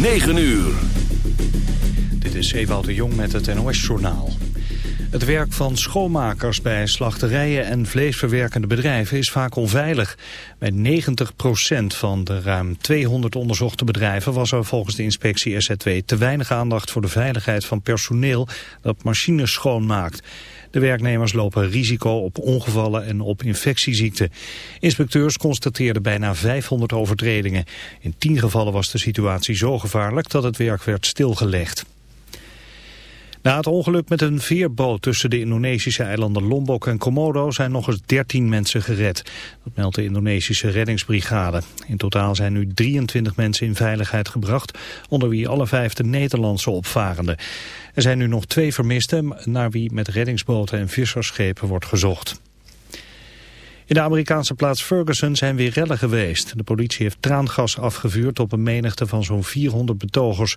9 uur. Dit is Ewout de Jong met het NOS-journaal. Het werk van schoonmakers bij slachterijen en vleesverwerkende bedrijven is vaak onveilig. Bij 90% van de ruim 200 onderzochte bedrijven was er volgens de inspectie SZW te weinig aandacht voor de veiligheid van personeel dat machines schoonmaakt. De werknemers lopen risico op ongevallen en op infectieziekten. Inspecteurs constateerden bijna 500 overtredingen. In 10 gevallen was de situatie zo gevaarlijk dat het werk werd stilgelegd. Na het ongeluk met een veerboot tussen de Indonesische eilanden Lombok en Komodo zijn nog eens 13 mensen gered. Dat meldt de Indonesische reddingsbrigade. In totaal zijn nu 23 mensen in veiligheid gebracht, onder wie alle vijf de Nederlandse opvarenden. Er zijn nu nog twee vermisten naar wie met reddingsboten en vissersschepen wordt gezocht. In de Amerikaanse plaats Ferguson zijn weer rellen geweest. De politie heeft traangas afgevuurd op een menigte van zo'n 400 betogers.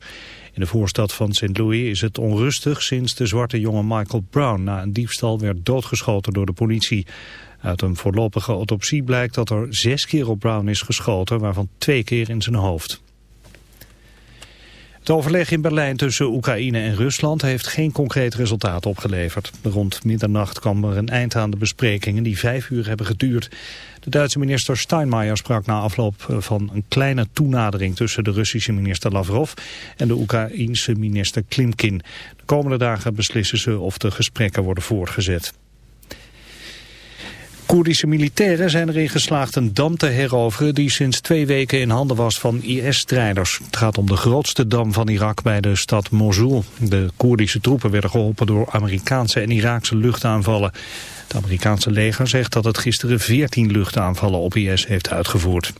In de voorstad van St. Louis is het onrustig sinds de zwarte jongen Michael Brown na een diefstal werd doodgeschoten door de politie. Uit een voorlopige autopsie blijkt dat er zes keer op Brown is geschoten, waarvan twee keer in zijn hoofd. Het overleg in Berlijn tussen Oekraïne en Rusland heeft geen concreet resultaat opgeleverd. Rond middernacht kwam er een eind aan de besprekingen die vijf uur hebben geduurd. De Duitse minister Steinmeier sprak na afloop van een kleine toenadering tussen de Russische minister Lavrov en de Oekraïense minister Klimkin. De komende dagen beslissen ze of de gesprekken worden voortgezet. Koerdische militairen zijn erin geslaagd een dam te heroveren die sinds twee weken in handen was van IS-strijders. Het gaat om de grootste dam van Irak bij de stad Mosul. De Koerdische troepen werden geholpen door Amerikaanse en Iraakse luchtaanvallen. Het Amerikaanse leger zegt dat het gisteren 14 luchtaanvallen op IS heeft uitgevoerd.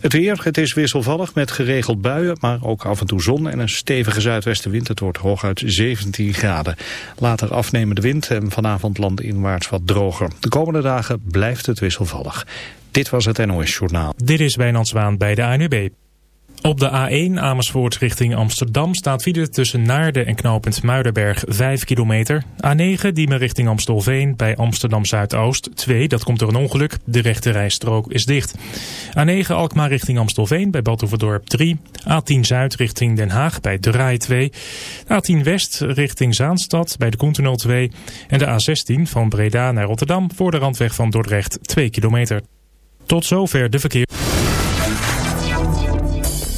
Het weer, het is wisselvallig met geregeld buien, maar ook af en toe zon en een stevige zuidwestenwind. Het wordt hooguit 17 graden. Later afnemende wind en vanavond landinwaarts wat droger. De komende dagen blijft het wisselvallig. Dit was het NOS Journaal. Dit is Wijnand Zwaan bij de ANUB. Op de A1 Amersfoort richting Amsterdam staat file tussen Naarden en knooppunt Muidenberg 5 kilometer. A9 Diemen richting Amstelveen bij Amsterdam Zuidoost 2, dat komt door een ongeluk. De rechte rijstrook is dicht. A9 Alkmaar richting Amstelveen bij Batuverdorp 3. A10 Zuid richting Den Haag bij De Rai 2. A10 West richting Zaanstad bij de Koentunnel 2. En de A16 van Breda naar Rotterdam voor de randweg van Dordrecht 2 kilometer. Tot zover de verkeer.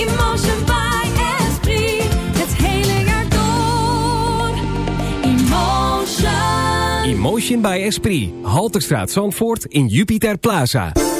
emotion, by Esprit. Het hele jaar door. Emotion. Emotion by Esprit. Halterstraat Zandvoort in Jupiter Plaza.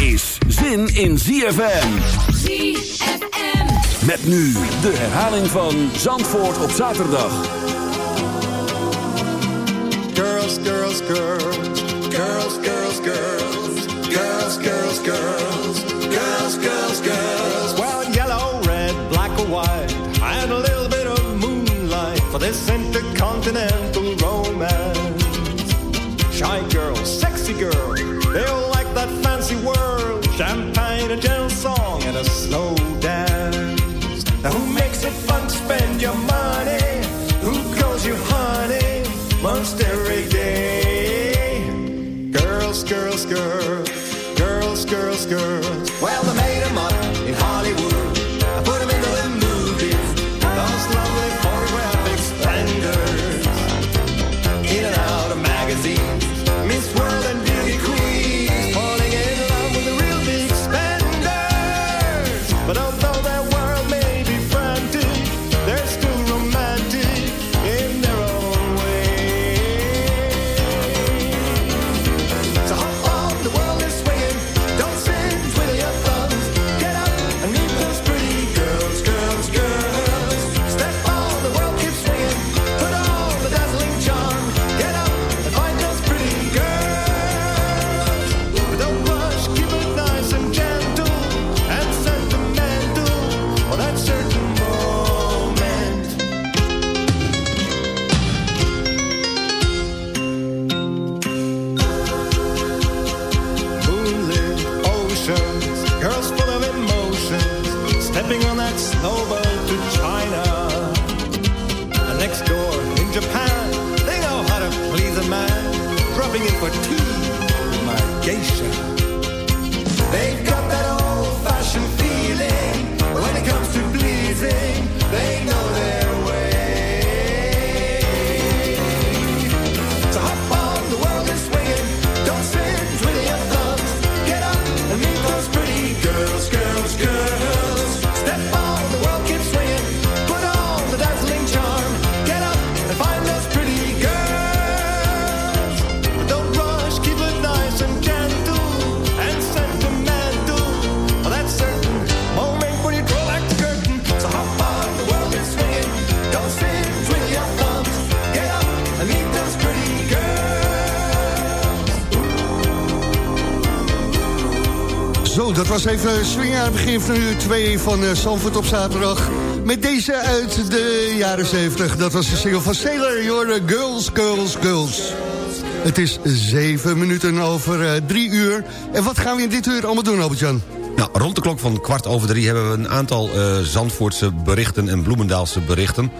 is zin in ZFM. ZFM. Met nu de herhaling van Zandvoort op zaterdag. Girls, girls, girls. Girls, girls, girls. Girls, girls, girls. Girls, girls, girls. Well, yellow, red, black or white. And a little bit of moonlight for this intercontinental romance. Shy girl, sexy girl. Makes it fun to spend your money? Who calls you honey most every day? Girls, girls, girls, girls, girls, girls. Well, they made 'em up dat was even swingen aan het begin van uur 2 van uh, op zaterdag. Met deze uit de jaren 70. Dat was de single van Sailor. Your Girls, Girls, Girls. Het is zeven minuten over uh, drie uur. En wat gaan we in dit uur allemaal doen, Albert-Jan? Nou, rond de klok van kwart over drie hebben we een aantal uh, Zandvoortse berichten en Bloemendaalse berichten.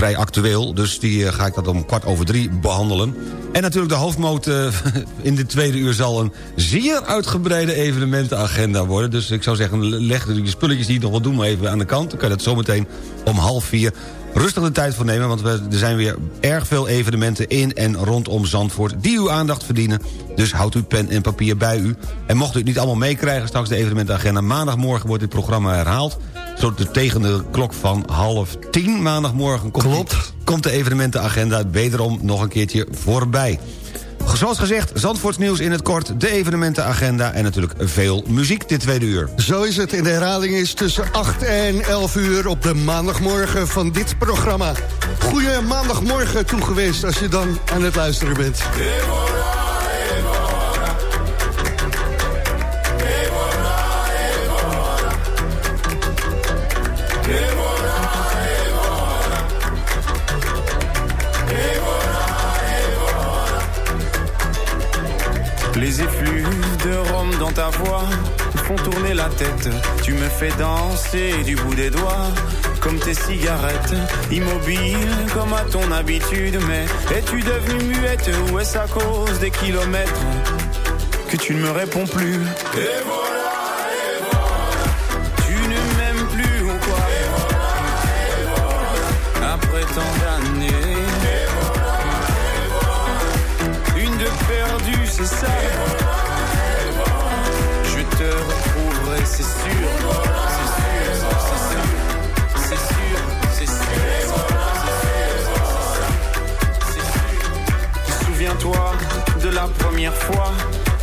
Vrij actueel, dus die uh, ga ik dat om kwart over drie behandelen. En natuurlijk de hoofdmoot in de tweede uur zal een zeer uitgebreide evenementenagenda worden. Dus ik zou zeggen, leg de spulletjes die je nog wel doen maar even aan de kant. Dan kan je dat zometeen om half vier rustig de tijd voor nemen... want er zijn weer erg veel evenementen in en rondom Zandvoort... die uw aandacht verdienen. Dus houdt uw pen en papier bij u. En mocht u het niet allemaal meekrijgen, straks de evenementenagenda... maandagmorgen wordt dit programma herhaald. Zo tegen de klok van half tien maandagmorgen... komt, Klopt. Die, komt de evenementenagenda wederom nog een keertje voorbij. Zoals gezegd, Zandvoorts nieuws in het kort, de evenementenagenda... en natuurlijk veel muziek dit tweede uur. Zo is het. En de herhaling is tussen 8 en 11 uur op de maandagmorgen van dit programma. Goeie maandagmorgen toegewenst als je dan aan het luisteren bent. Les effluves de rhum dans ta voix font tourner la tête. Tu me fais danser du bout des doigts, comme tes cigarettes. Immobile comme à ton habitude, mais es-tu devenue muette ou est-ce à cause des kilomètres que tu ne me réponds plus? C'est ça. Je te retrouverai, c'est sûr. C'est sûr, c'est sûr. C'est sûr. Souviens-toi de la première fois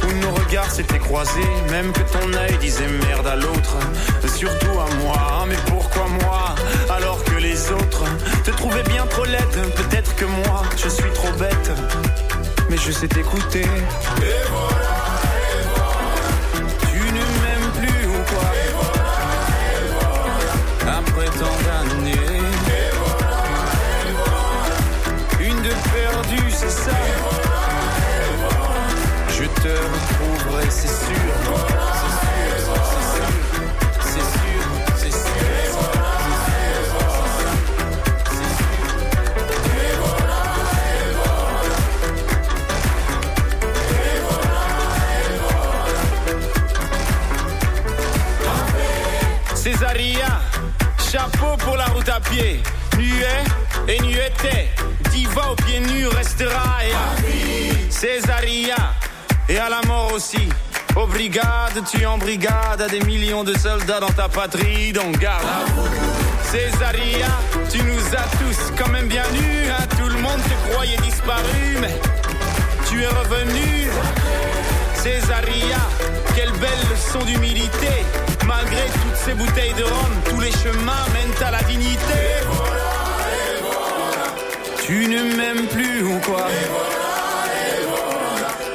où nos regards s'étaient croisés, même que ton œil disait merde à l'autre, surtout à moi. Mais pourquoi moi alors que les autres te trouvaient bien trop laide Peut-être que moi je suis trop bête, mais je sais t'écouter. Et voilà, et voilà. Tu ne m'aimes plus ou quoi? Après tant d'années. Une de perdue, c'est ça. Je te retrouverai. C'est sûr, pour la route à pied. Nuet et nueté, diva aux pieds nus restera. Et Césaria, et à la mort aussi. Aux brigades, tu en brigade, à des millions de soldats dans ta patrie, donc garde. Césaria, tu nous as tous quand même bien nus, hein. tout le monde te croyait disparu, mais tu es revenu. Césaria, quelle belle leçon d'humilité. Malgré toutes ces bouteilles de rhum, tous les chemins mènent à la dignité. Tu ne m'aimes plus ou quoi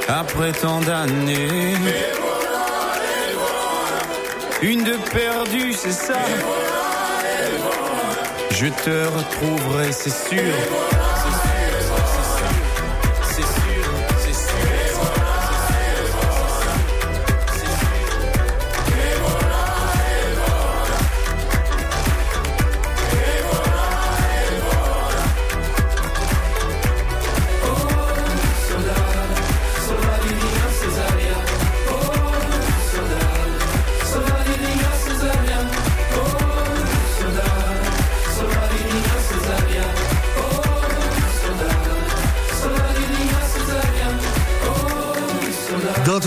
Après tant d'années. Une de perdue, c'est ça. Je te retrouverai, c'est sûr.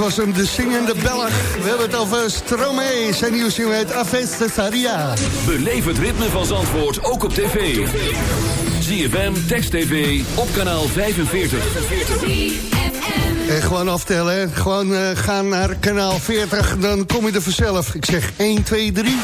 Was hem, de zingende Belg. We hebben het over Stromae. Zijn nieuwe single heet Aves Cesaria. Beleef het ritme van Zandvoort ook op tv. ZFM, Text TV, op kanaal 45. En gewoon aftellen, hè. gewoon eh, gaan naar kanaal 40, dan kom je er vanzelf. Ik zeg 1, 2, 3.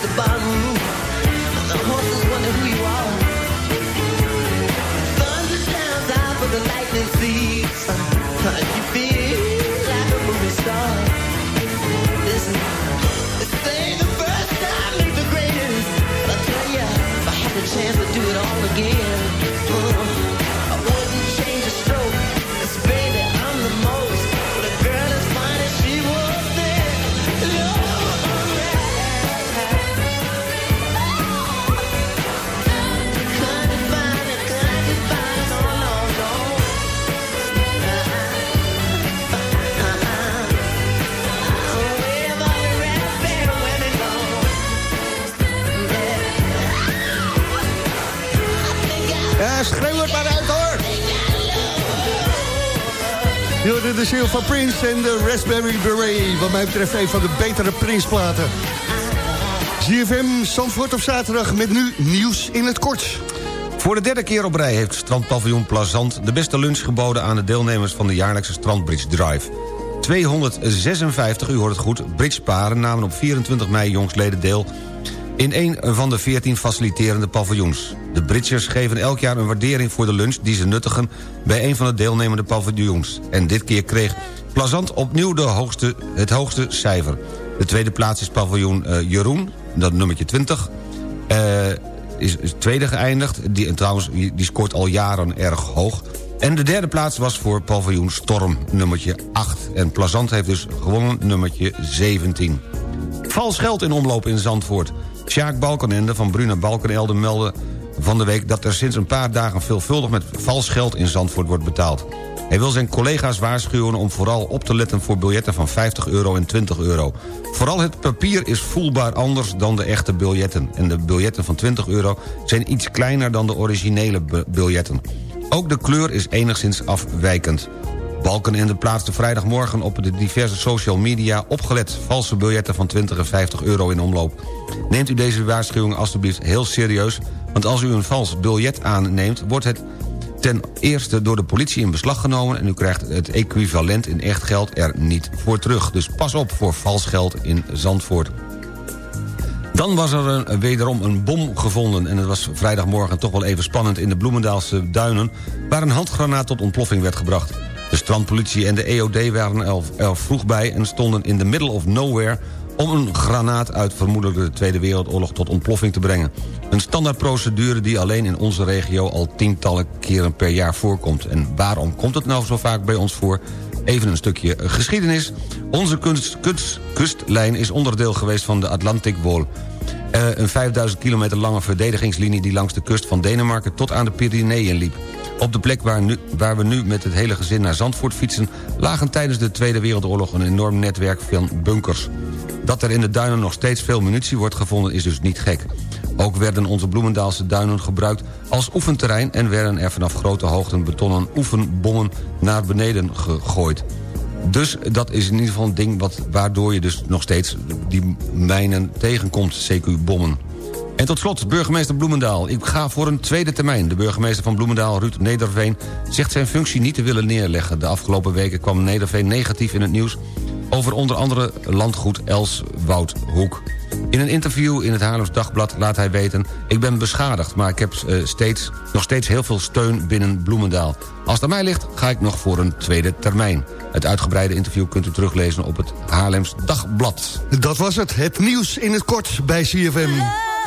the bottom. Ziel van Prince en de Raspberry Beret. Wat mij betreft een van de betere Prince-platen. ZFM Zandvoort op zaterdag met nu nieuws in het kort. Voor de derde keer op rij heeft strandpaviljoen Plazant... de beste lunch geboden aan de deelnemers van de jaarlijkse Strandbridge Drive. 256, u hoort het goed, bridgeparen namen op 24 mei jongsleden deel... in een van de 14 faciliterende paviljoens. De Bridgers geven elk jaar een waardering voor de lunch die ze nuttigen... bij een van de deelnemende paviljoens. En dit keer kreeg Plazant opnieuw de hoogste, het hoogste cijfer. De tweede plaats is paviljoen eh, Jeroen, dat nummertje 20... Eh, is, tweede geëindigd. Die, en trouwens, die scoort al jaren erg hoog. En de derde plaats was voor paviljoen Storm, nummertje 8. En Plazant heeft dus gewonnen, nummertje 17. Vals geld in omloop in Zandvoort. Sjaak Balkenende van Bruna Balkenelde meldde van de week... dat er sinds een paar dagen veelvuldig met vals geld in Zandvoort wordt betaald. Hij wil zijn collega's waarschuwen om vooral op te letten... voor biljetten van 50 euro en 20 euro. Vooral het papier is voelbaar anders dan de echte biljetten. En de biljetten van 20 euro zijn iets kleiner dan de originele bi- biljetten. Ook de kleur is enigszins afwijkend. Balkenende plaatste vrijdagmorgen op de diverse social media opgelet... valse biljetten van 20 en 50 euro in omloop. Neemt u deze waarschuwing alstublieft heel serieus... want als u een vals biljet aanneemt... wordt het ten eerste door de politie in beslag genomen... en u krijgt het equivalent in echt geld er niet voor terug. Dus pas op voor vals geld in Zandvoort. Dan was er wederom een bom gevonden... en het was vrijdagmorgen toch wel even spannend in de Bloemendaalse duinen... waar een handgranaat tot ontploffing werd gebracht. De strandpolitie en de EOD waren er, er vroeg bij... en stonden in the middle of nowhere om een granaat uit vermoedelijk de Tweede Wereldoorlog tot ontploffing te brengen. Een standaardprocedure die alleen in onze regio al tientallen keren per jaar voorkomt. En waarom komt het nou zo vaak bij ons voor? Even een stukje geschiedenis. Onze kunst, kustlijn is onderdeel geweest van de Atlantic Wall. Eh, een 5000 kilometer lange verdedigingslinie die langs de kust van Denemarken tot aan de Pyreneeën liep. Op de plek waar, nu, waar we nu met het hele gezin naar Zandvoort fietsen... lagen tijdens de Tweede Wereldoorlog een enorm netwerk van bunkers. Dat er in de duinen nog steeds veel munitie wordt gevonden is dus niet gek. Ook werden onze Bloemendaalse duinen gebruikt als oefenterrein... en werden er vanaf grote hoogten betonnen oefenbommen naar beneden gegooid. Dus dat is in ieder geval een ding wat, waardoor je dus nog steeds die mijnen tegenkomt, CQ-bommen. En tot slot, burgemeester Bloemendaal. Ik ga voor een tweede termijn. De burgemeester van Bloemendaal, Ruud Nederveen... zegt zijn functie niet te willen neerleggen. De afgelopen weken kwam Nederveen negatief in het nieuws... over onder andere landgoed Elswoudhoek. In een interview in het Haarlems Dagblad laat hij weten... ik ben beschadigd, maar ik heb eh, steeds, nog steeds heel veel steun binnen Bloemendaal. Als het aan mij ligt, ga ik nog voor een tweede termijn. Het uitgebreide interview kunt u teruglezen op het Haarlems Dagblad. Dat was het, het nieuws in het kort bij CFM.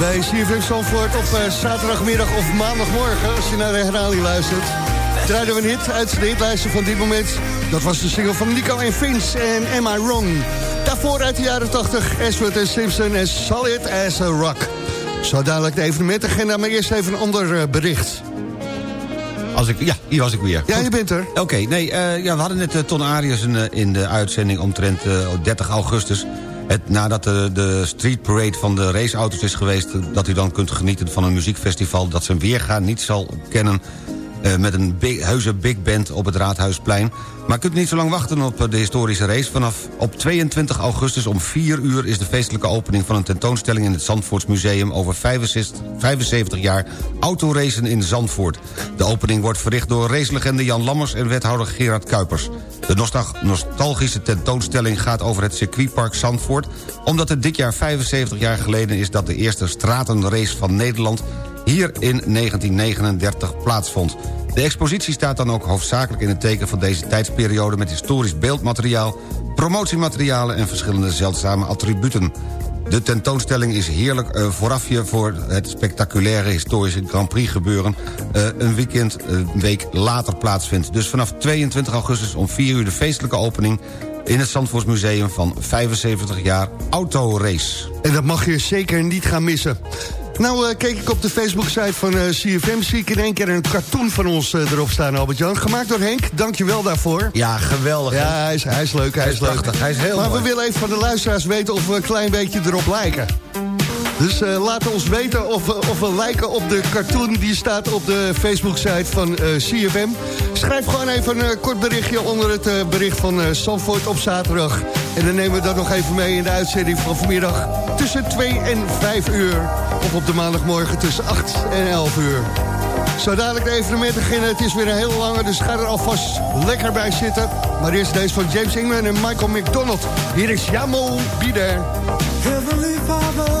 bij CFM Zandvoort op eh, zaterdagmiddag of maandagmorgen... als je naar de herhaling luistert. Draaiden we een hit uit de hitlijsten van dit moment. Dat was de single van Nico en Vince en Am I Wrong. Daarvoor uit de jaren 80, Ashford en Simpson en Solid as a Rock. Zo dadelijk de evenementagenda, maar eerst even een ander eh, bericht. Als ik, ja, hier was ik weer. Ja, Goed. je bent er. Oké, nee, eh, ja, we hadden net Ton Arias in, in de uitzending omtrent eh, 30 augustus. Het, nadat de, de street parade van de raceauto's is geweest... dat u dan kunt genieten van een muziekfestival... dat zijn weerga niet zal kennen eh, met een big, heuse big band op het Raadhuisplein. Maar kunt niet zo lang wachten op eh, de historische race. Vanaf op 22 augustus om 4 uur is de feestelijke opening... van een tentoonstelling in het Zandvoortsmuseum... over 65, 75 jaar autoracen in Zandvoort. De opening wordt verricht door racelegende Jan Lammers... en wethouder Gerard Kuipers. De nostal- nostalgische tentoonstelling gaat over het circuitpark Zandvoort... omdat het dit jaar 75 jaar geleden is... dat de eerste stratenrace van Nederland hier in 1939 plaatsvond. De expositie staat dan ook hoofdzakelijk in het teken van deze tijdsperiode... met historisch beeldmateriaal, promotiematerialen en verschillende zeldzame attributen. De tentoonstelling is heerlijk eh, voorafje voor het spectaculaire historische Grand Prix gebeuren... eh, een weekend, eh, een week later plaatsvindt. Dus vanaf 22 augustus om 4 uur de feestelijke opening in het Zandvoortsmuseum van 75 jaar autorace. En dat mag je zeker niet gaan missen. Nou, eh, keek ik op de Facebook-site van eh, CFM... zie ik in één keer een cartoon van ons eh, erop staan, Albert-Jan. Gemaakt door Henk, dankjewel daarvoor. Ja, geweldig. Ja, hij is, hij is leuk, hij, Hij is, leuk. prachtig, hij is heel maar mooi. we willen even van de luisteraars weten of we een klein beetje erop lijken. Dus eh laat ons weten of we, of we lijken op de cartoon die staat op de Facebook-site van CFM. Schrijf gewoon even een kort berichtje onder het bericht van Zandvoort op zaterdag. En dan nemen we dat nog even mee in de uitzending van vanmiddag tussen 2 en 5 uur. Of op de maandagmorgen tussen 8 en 11 uur. Zo dadelijk de evenementen beginnen. Het is weer een hele lange, dus ga er alvast lekker bij zitten. Maar eerst deze van James Ingram en Michael McDonald. Hier is Jamo Bieder. Heavenly Father,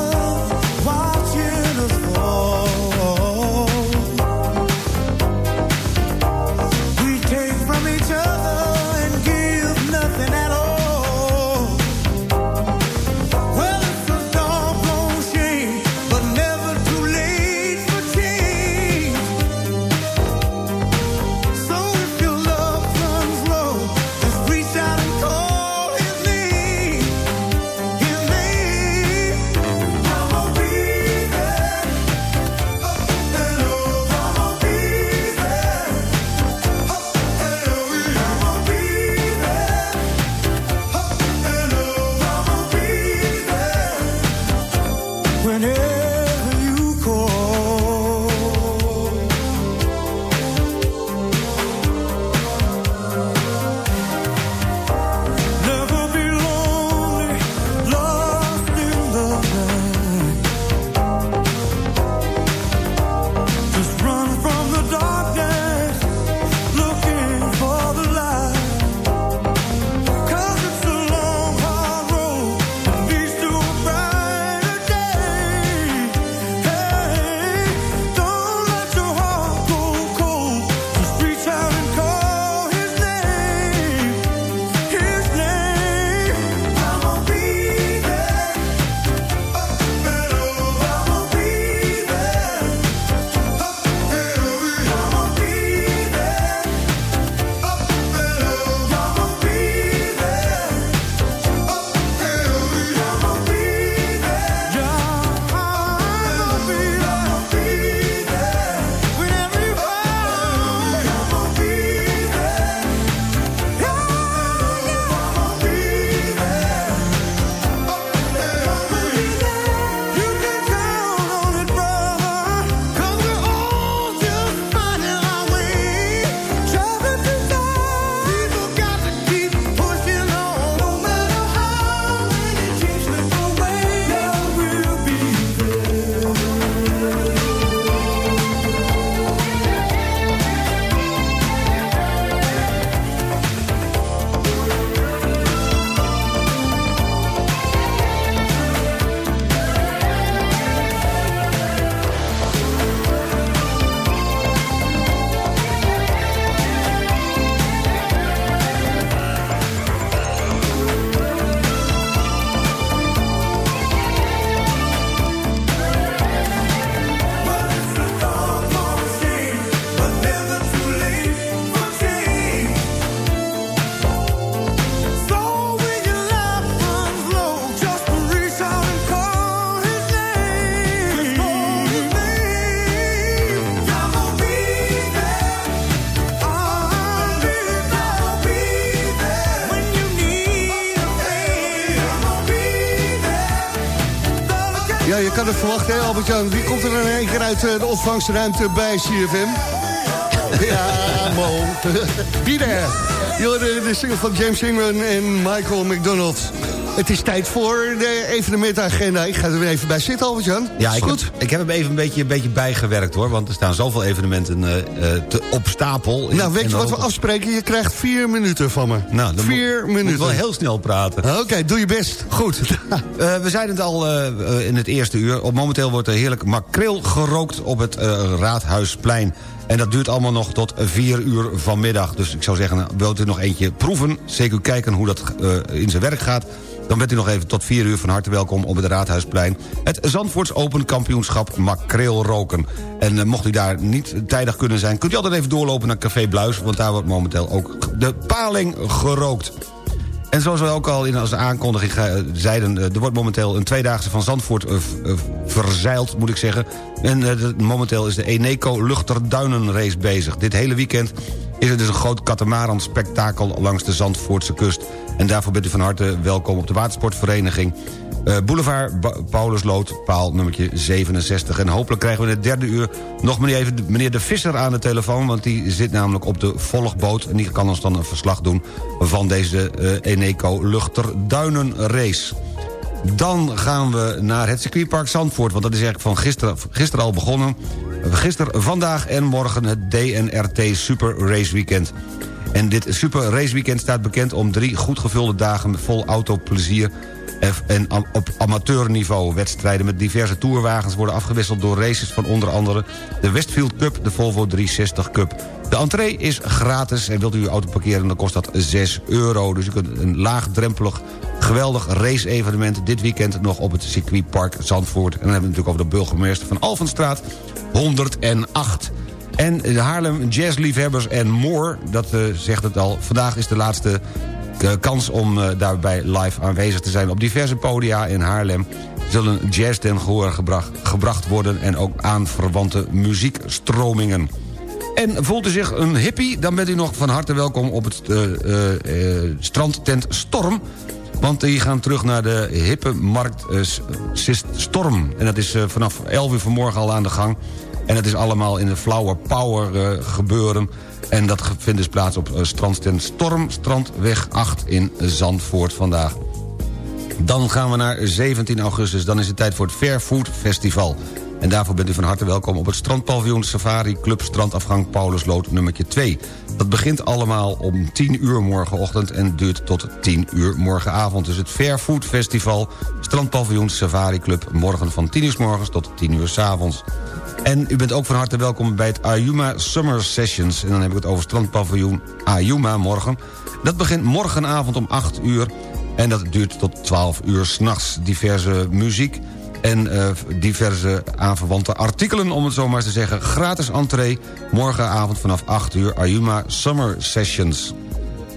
je kan het verwachten, hè, Albert-Jan. Wie komt er in één keer uit eh, de ontvangstruimte bij CFM? Ja. Be there. Jullie de single van James Ingram en Michael McDonald. Het is tijd voor de evenementagenda. Ik ga er weer even bij zitten, Albert-Jan. Ja, ik goed. heb, ik heb hem even een beetje, een beetje bijgewerkt hoor. Want er staan zoveel evenementen eh, eh, te, op stapel. Nou, weet je wat we afspreken? Je krijgt vier minuten van me. Nou, dan vier moet, moet minuten. wel heel snel praten. Oké, doe je best. Goed. Eh, we zeiden het al in het eerste uur. Op momenteel wordt er heerlijk makreel gerookt op het Raadhuisplein. En dat duurt allemaal nog tot 4 uur vanmiddag. Dus ik zou zeggen, wilt u nog eentje proeven? Zeker kijken hoe dat eh, in zijn werk gaat. Dan bent u nog even tot 4 uur van harte welkom op het Raadhuisplein. Het Zandvoorts Open Kampioenschap Makreel Roken. En eh, mocht u daar niet tijdig kunnen zijn... kunt u altijd even doorlopen naar Café Bluis... want daar wordt momenteel ook de paling gerookt. En zoals we ook al in als aankondiging eh, zeiden... eh, er wordt momenteel een tweedaagse van Zandvoort eh, verzeild, moet ik zeggen. En momenteel is de Eneco Luchterduinenrace bezig. Dit hele weekend is er dus een groot katamaran-spektakel langs de Zandvoortse kust. En daarvoor bent u van harte welkom op de watersportvereniging... Eh, Boulevard Paulusloot, paal nummertje 67. En hopelijk krijgen we in het derde uur nog meneer De Visser aan de telefoon... want die zit namelijk op de volgboot... en die kan ons dan een verslag doen van deze eh, Eneco Luchterduinenrace. Dan gaan we naar het circuitpark Zandvoort... want dat is eigenlijk van gisteren, gisteren al begonnen. Gisteren, vandaag en morgen het DNRT Super Race Weekend. En dit Super Race Weekend staat bekend om drie goed gevulde dagen... vol autoplezier en op amateurniveau. Wedstrijden met diverse tourwagens worden afgewisseld door races van onder andere... de Westfield Cup, de Volvo 360 Cup. De entree is gratis en wilt u uw auto parkeren... dan kost dat 6 euro. Dus u kunt een laagdrempelig, geweldig race-evenement... dit weekend nog op het circuitpark Zandvoort. En dan hebben we natuurlijk over de burgemeester van Alphenstraat 108. En de Haarlem Jazzliefhebbers en more, dat eh, zegt het al. Vandaag is de laatste kans om eh, daarbij live aanwezig te zijn. Op diverse podia in Haarlem zullen jazz ten gehoor gebracht, gebracht worden... en ook aanverwante muziekstromingen. En voelt u zich een hippie, dan bent u nog van harte welkom op het eh, eh, eh, strandtent Storm... Want die gaan terug naar de hippe markt eh, Storm. En dat is eh, vanaf 11 uur vanmorgen al aan de gang. En het is allemaal in de Flower Power eh, gebeuren. En dat vindt dus plaats op eh, strandtent Storm, Strandweg 8 in Zandvoort vandaag. Dan gaan we naar 17 augustus. Dan is het tijd voor het Fair Food Festival. En daarvoor bent u van harte welkom op het strandpaviljoen Safari Club Strandafgang Paulusloot nummertje 2. Dat begint allemaal om 10 uur morgenochtend en duurt tot 10 uur morgenavond. Dus het Fair Food Festival, strandpaviljoen Safari Club... morgen van 10 uur 's morgens tot 10 uur 's avonds. En u bent ook van harte welkom bij het Ayuma Summer Sessions. En dan heb ik het over strandpaviljoen Ayuma morgen. Dat begint morgenavond om 8 uur en dat duurt tot 12 uur s'nachts. Diverse muziek en eh, diverse aanverwante artikelen, om het zo maar te zeggen. Gratis entree, morgenavond vanaf 8 uur, Ayuma Summer Sessions.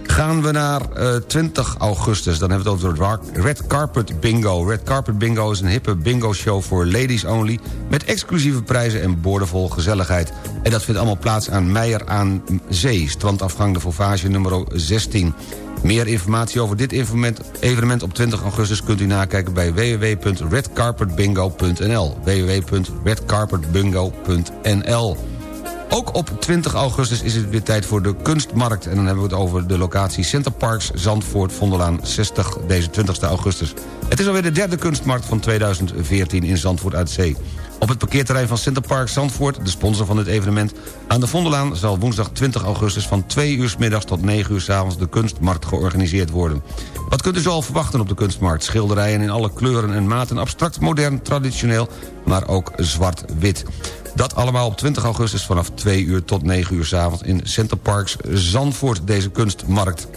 Gaan we naar eh, 20 augustus, dan hebben we het over de Red Carpet Bingo. Red Carpet Bingo is een hippe bingo-show voor ladies only... met exclusieve prijzen en boordevol gezelligheid. En dat vindt allemaal plaats aan Meijer aan Zee... strandafgang de Fauvage nummer 16. Meer informatie over dit evenement, evenement op 20 augustus... kunt u nakijken bij www.redcarpetbingo.nl www.redcarpetbingo.nl ook op 20 augustus is het weer tijd voor de kunstmarkt. En dan hebben we het over de locatie Center Parks Zandvoort Vondelaan 60 deze 20 augustus. Het is alweer de derde kunstmarkt van 2014 in Zandvoort uit Zee. Op het parkeerterrein van Center Parks Zandvoort, de sponsor van dit evenement... aan de Vondelaan zal woensdag 20 augustus van 2 uur 's middags tot 9 uur 's avonds... de kunstmarkt georganiseerd worden. Wat kunt u zoal verwachten op de kunstmarkt? Schilderijen in alle kleuren en maten, abstract, modern, traditioneel... maar ook zwart-wit. Dat allemaal op 20 augustus vanaf 2 uur tot 9 uur 's avonds in Center Parks Zandvoort, deze kunstmarkt.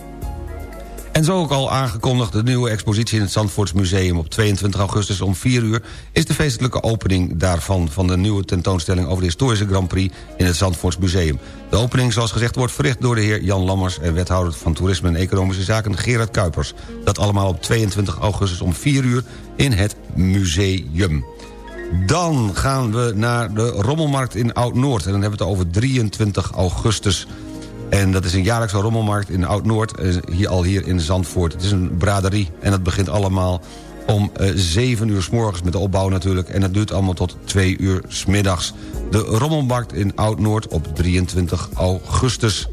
En zo ook al aangekondigd, de nieuwe expositie in het Zandvoorts Museum... op 22 augustus om 4 uur is de feestelijke opening daarvan... van de nieuwe tentoonstelling over de historische Grand Prix in het Zandvoorts Museum. De opening, zoals gezegd, wordt verricht door de heer Jan Lammers... en wethouder van Toerisme en Economische Zaken Gerard Kuipers. Dat allemaal op 22 augustus om 4 uur in het museum. Dan gaan we naar de Rommelmarkt in Oud-Noord. En dan hebben we het over 23 augustus. En dat is een jaarlijkse rommelmarkt in Oud-Noord, eh, hier, al hier in Zandvoort. Het is een braderie en dat begint allemaal om eh, 7 uur s morgens met de opbouw natuurlijk. En dat duurt allemaal tot 2 uur s middags. De Rommelmarkt in Oud-Noord op 23 augustus.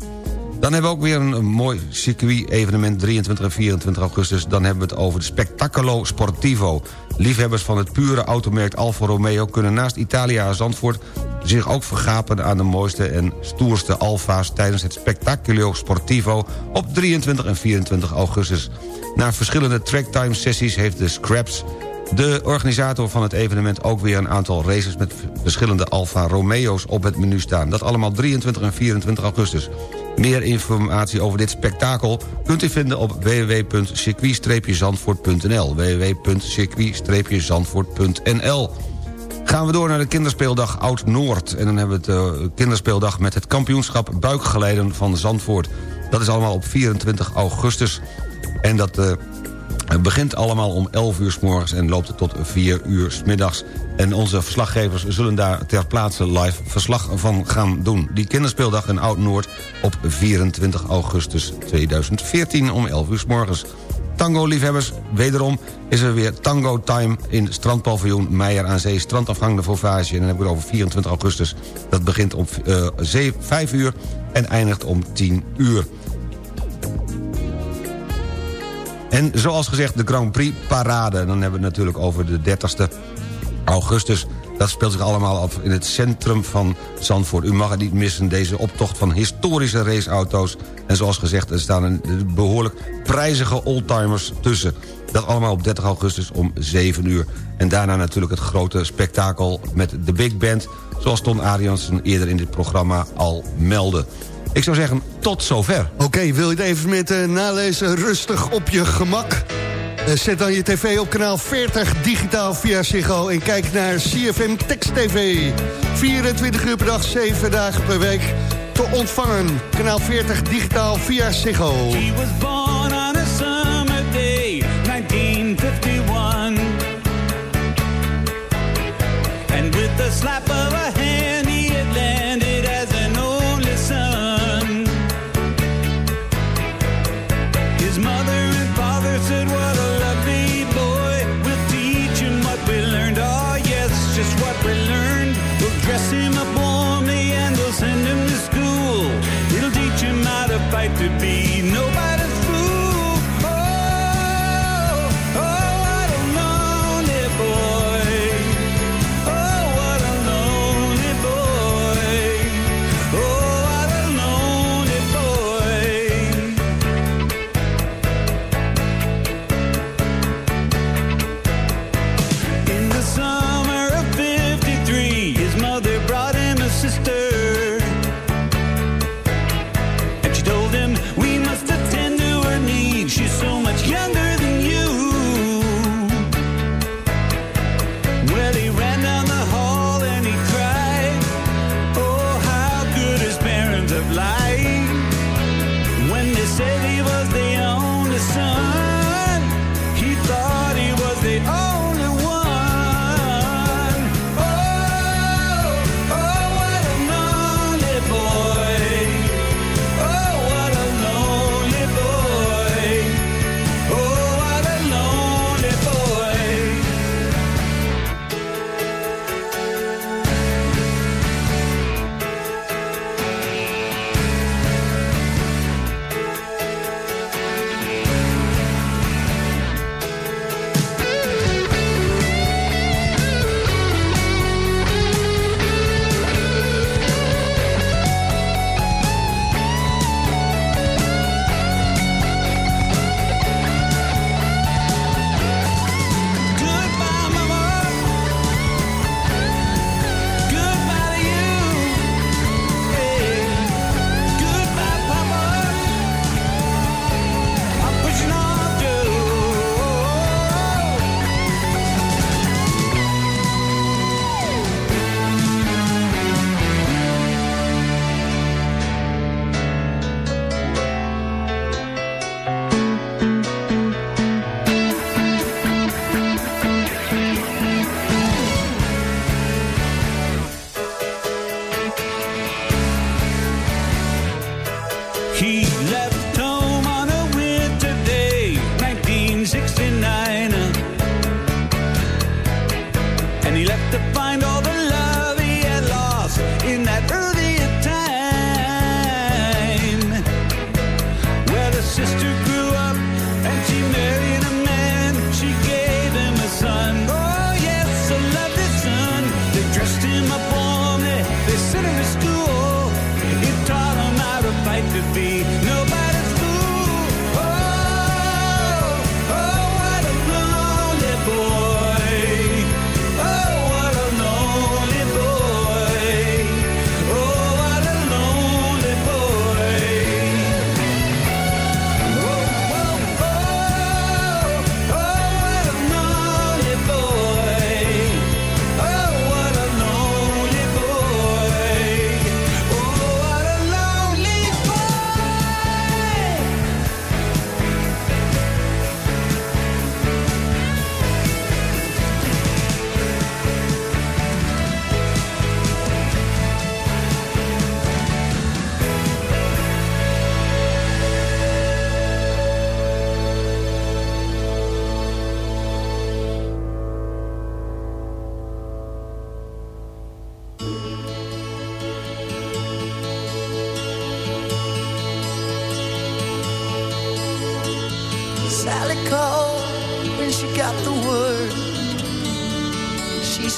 Dan hebben we ook weer een, een mooi circuit-evenement 23 en 24 augustus. Dan hebben we het over de Spectacolo Sportivo. Liefhebbers van het pure automerk Alfa Romeo... kunnen naast Italia en Zandvoort zich ook vergapen... aan de mooiste en stoerste Alfa's tijdens het Spectaculo Sportivo... op 23 en 24 augustus. Na verschillende tracktime-sessies heeft de Scraps... de organisator van het evenement ook weer een aantal races... met verschillende Alfa Romeo's op het menu staan. Dat allemaal 23 en 24 augustus. Meer informatie over dit spektakel kunt u vinden op www.circuit-zandvoort.nl www.circuit-zandvoort.nl Gaan we door naar de kinderspeeldag Oud-Noord. En dan hebben we het uh, kinderspeeldag met het kampioenschap buikgeleiden van Zandvoort. Dat is allemaal op 24 augustus. En dat... Uh, het begint allemaal om 11 uur s morgens en loopt tot 4 uur s middags. En onze verslaggevers zullen daar ter plaatse live verslag van gaan doen. Die kinderspeeldag in Oud-Noord op 24 augustus 2014 om 11 uur s morgens. Tango-liefhebbers, wederom is er weer Tango Time in strandpaviljoen Meijer aan Zee. Strandafgang de Vauvage. En dan hebben we het over 24 augustus. Dat begint om uh, 5 uur en eindigt om 10 uur. En zoals gezegd, de Grand Prix parade. Dan hebben we het natuurlijk over de 30ste augustus. Dat speelt zich allemaal af in het centrum van Zandvoort. U mag het niet missen, deze optocht van historische raceauto's. En zoals gezegd, er staan een behoorlijk prijzige oldtimers tussen. Dat allemaal op 30 augustus om 7 uur. En daarna natuurlijk het grote spektakel met de Big Band... zoals Ton Ariansen eerder in dit programma al meldde. Ik zou zeggen, tot zover. Oké, okay, wil je het even met uh, nalezen rustig op je gemak? Uh, zet dan je tv op kanaal 40 digitaal via Ziggo... en kijk naar CFM Text TV. 24 uur per dag, 7 dagen per week te ontvangen. Kanaal 40 digitaal via Ziggo. What we learned. We'll dress him up warmly and we'll send him to school. It'll teach him how to fight to be nobody's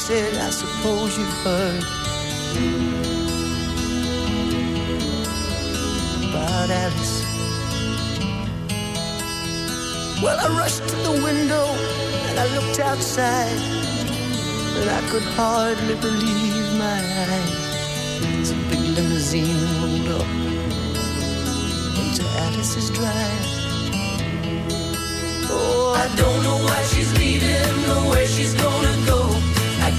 said, I suppose you've heard about Alice. Well, I rushed to the window and I looked outside, and I could hardly believe my eyes. A big limousine rolled up into Alice's drive. Oh, I don't know why she's leaving or where she's gonna go. I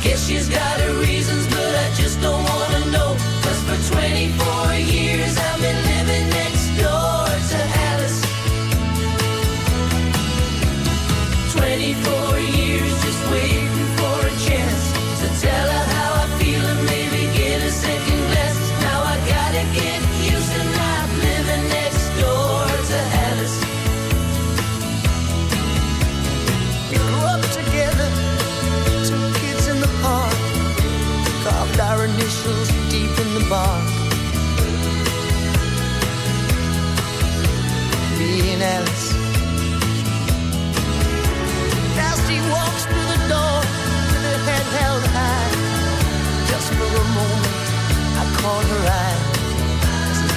guess she's got her reasons, but I just don't wanna know. Cause for 24 years I've been living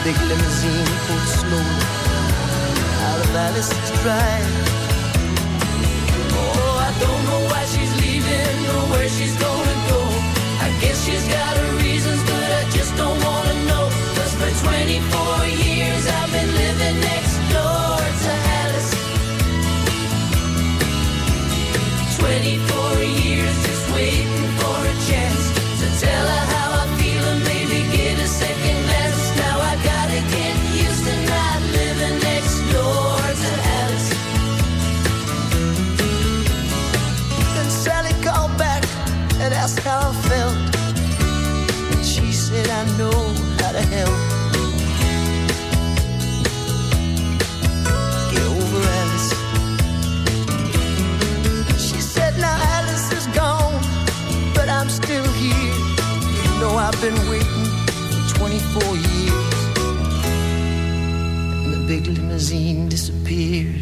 big limousine pulled slowly out of Alice's drive. Oh, I don't know why she's leaving or where she's gonna go. I guess she's got her reasons, but I just don't wanna know. Cause for 24 disappeared.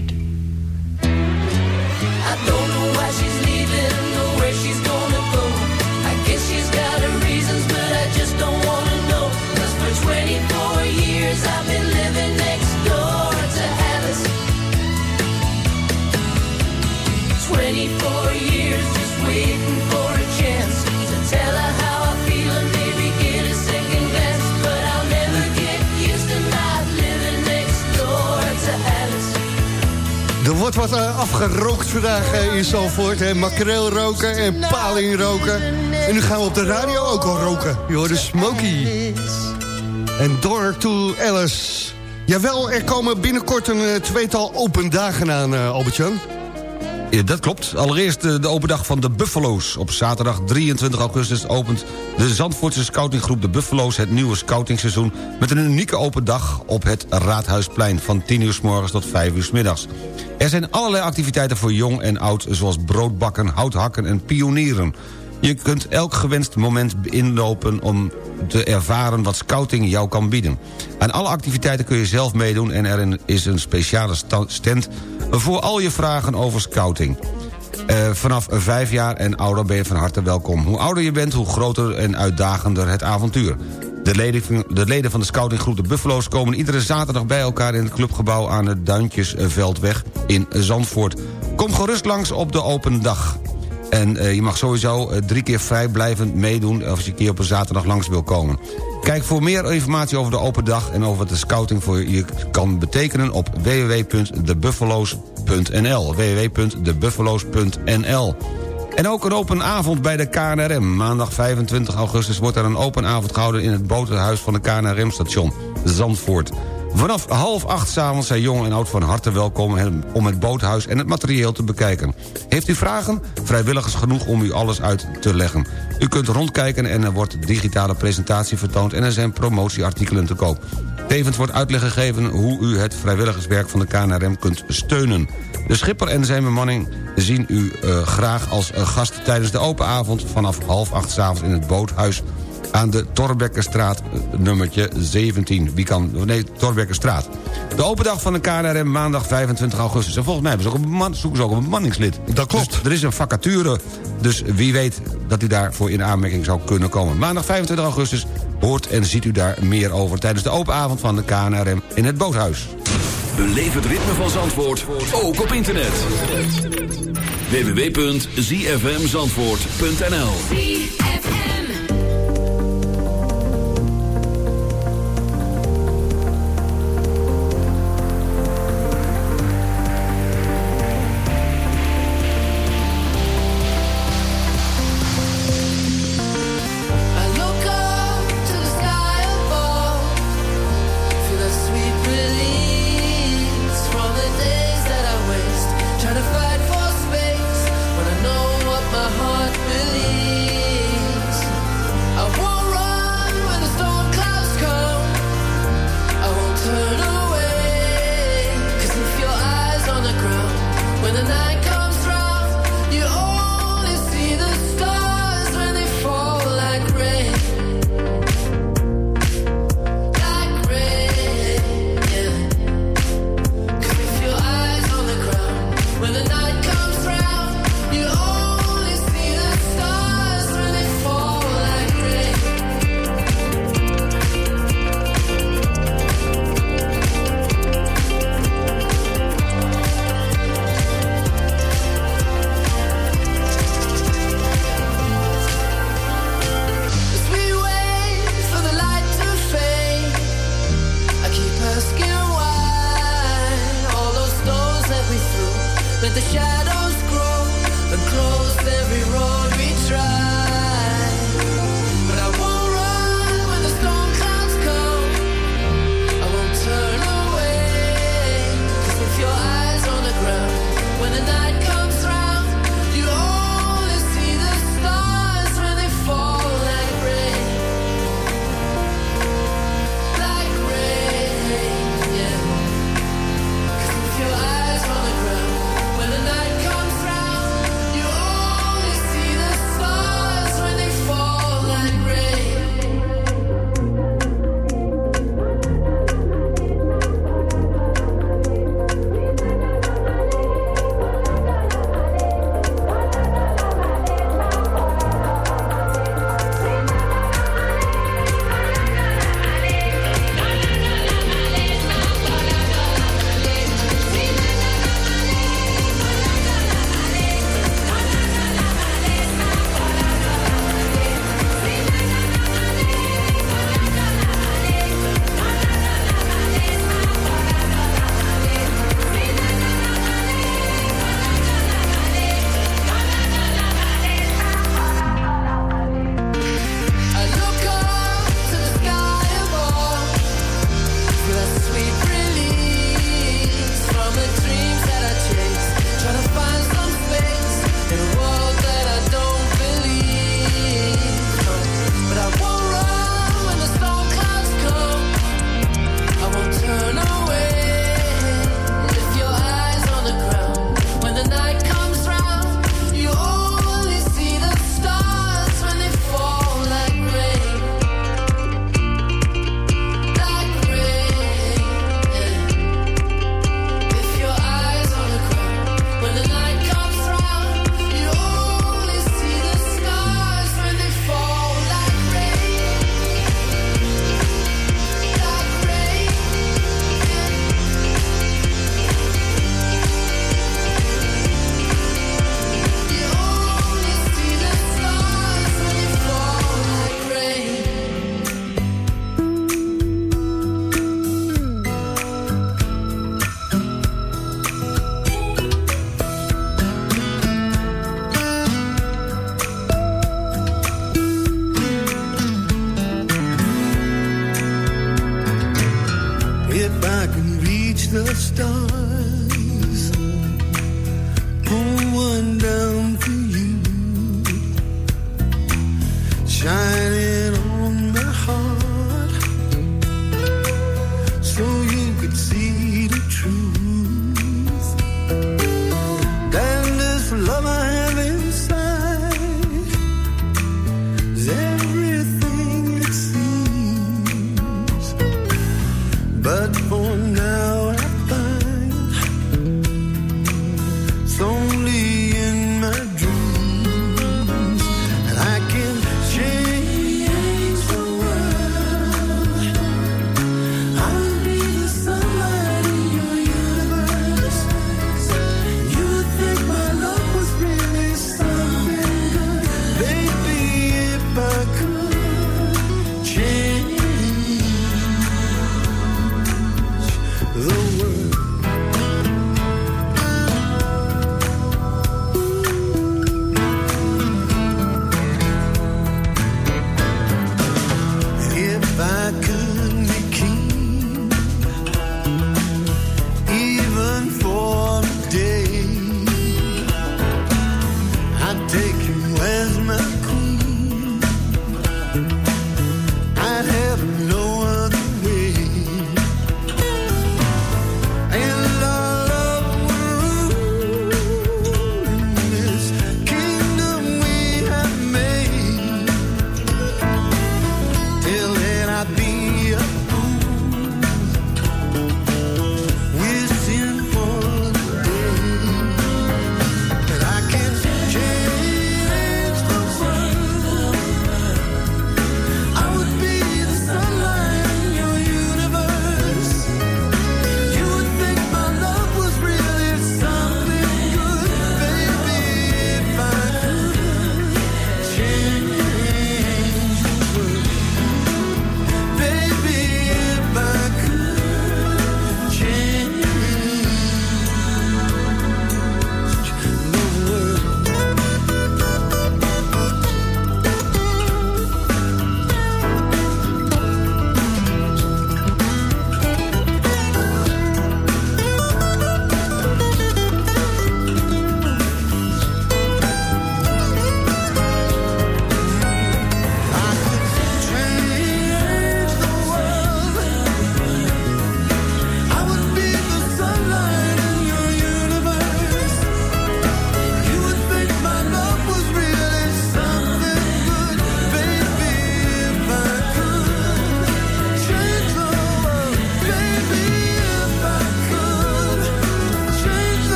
Wat eh, afgerookt vandaag eh, in Zalvoort. Hè. Makreel roken en paling roken. En nu gaan we op de radio ook al roken. Je hoort de Smokey. En door to Alice. Jawel, er komen binnenkort een eh, tweetal open dagen aan, Albert-Jan. Ja, dat klopt. Allereerst eh, de open dag van de Buffalo's. Op zaterdag 23 augustus opent de Zandvoortse scoutinggroep de Buffalo's... het nieuwe scoutingseizoen met een unieke open dag op het Raadhuisplein... van 10 uur s morgens tot 5 uur s middags. Er zijn allerlei activiteiten voor jong en oud... zoals broodbakken, houthakken en pionieren. Je kunt elk gewenst moment inlopen om te ervaren wat scouting jou kan bieden. Aan alle activiteiten kun je zelf meedoen en er is een speciale sta- stand voor al je vragen over scouting. Eh, vanaf vijf jaar en ouder ben je van harte welkom. Hoe ouder je bent, hoe groter en uitdagender het avontuur. De leden, van- de leden van de scoutinggroep de Buffalo's komen iedere zaterdag bij elkaar... in het clubgebouw aan het Duintjesveldweg in Zandvoort. Kom gerust langs op de open dag. En eh, je mag sowieso eh, drie keer vrijblijvend meedoen... als je een keer op een zaterdag langs wil komen. Kijk voor meer informatie over de open dag... en over wat de scouting voor je kan betekenen... op www.debuffalo's.nl www.debuffalo's.nl en ook een open avond bij de KNRM. Maandag 25 augustus wordt er een open avond gehouden... in het boterhuis van de KNRM-station Zandvoort. Vanaf half acht s'avonds zijn jong en oud van harte welkom... om het boothuis en het materieel te bekijken. Heeft u vragen? Vrijwilligers genoeg om u alles uit te leggen. U kunt rondkijken en er wordt digitale presentatie vertoond... en er zijn promotieartikelen te koop. Tevens wordt uitleg gegeven hoe u het vrijwilligerswerk van de KNRM kunt steunen. De schipper en zijn bemanning zien u eh, graag als eh, gast tijdens de open avond... vanaf half acht s'avonds in het boothuis aan de Torbekkerstraat eh, nummertje 17. Wie kan, nee, Torbekkerstraat. De open dag van de KNRM maandag 25 augustus. En volgens mij hebben ze ook een man, zoeken ze ook een bemanningslid. Dat klopt. Dus er is een vacature, dus wie weet dat u daarvoor in aanmerking zou kunnen komen. Maandag 25 augustus hoort en ziet u daar meer over... tijdens de open avond van de KNRM in het Boothuis. Beleef het ritme van Zandvoort, ook op internet. www.zfmzandvoort.nl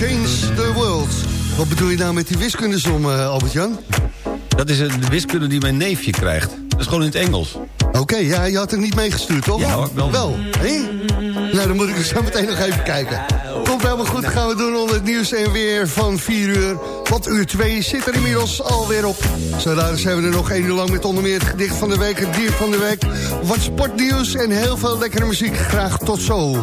Change the World. Wat bedoel je nou met die wiskundesom, eh, Albert-Jan? Dat is de wiskunde die mijn neefje krijgt. Dat is gewoon in het Engels. Oké, ja, je had het niet meegestuurd, toch? Ja, hoor, wel. Wel, hé? Nou, dan moet ik er zo meteen nog even kijken. Komt helemaal goed, nou. gaan we doen onder het nieuws en weer van 4 uur. Want uur 2 zit er inmiddels alweer op. Zo daar zijn we er nog één uur lang met onder meer het gedicht van de week... het dier van de week, wat sportnieuws en heel veel lekkere muziek. Graag tot zo.